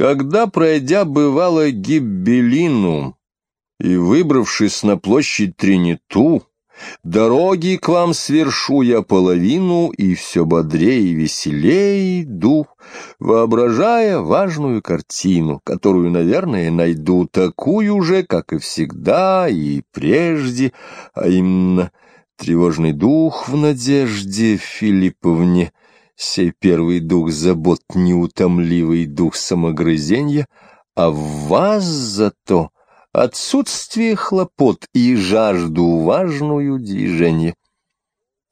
Когда, пройдя бывало гибелину и выбравшись на площадь Триниту, Дороги к вам свершу я половину, и все бодрее и веселее иду, воображая важную картину, которую, наверное, найду такую же, как и всегда и прежде, а именно тревожный дух в надежде Филипповне, сей первый дух забот, неутомливый дух самогрызенья, а в вас зато — отсутствие хлопот и жажду важную движения.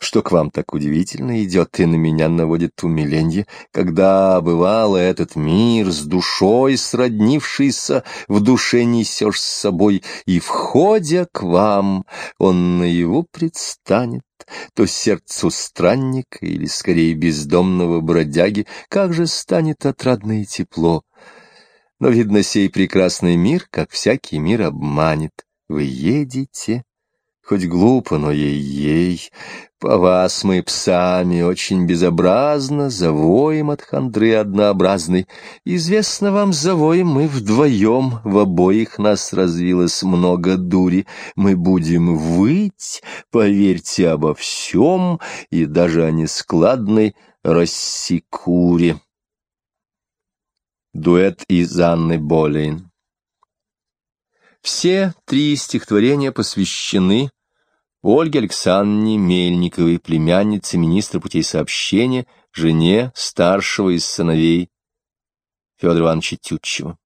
Что к вам так удивительно идет и на меня наводит умиленье, когда, бывало, этот мир с душой сроднившийся в душе несешь с собой, и, входя к вам, он наяву предстанет, то сердцу странника или, скорее, бездомного бродяги, как же станет отрадное тепло, но, видно, сей прекрасный мир, как всякий мир, обманет. Вы едете, хоть глупо, но ей-ей, по вас мы псами очень безобразно завоем от хандры однообразной. Известно вам, завоем мы вдвоем, в обоих нас развилось много дури. Мы будем выть, поверьте обо всем, и даже о нескладной рассекуре. Дуэт из Анны Болейн. Все три стихотворения посвящены Ольге Александровне Мельниковой, племяннице министра путей сообщения, жене старшего из сыновей Федора Ивановича Тютчева.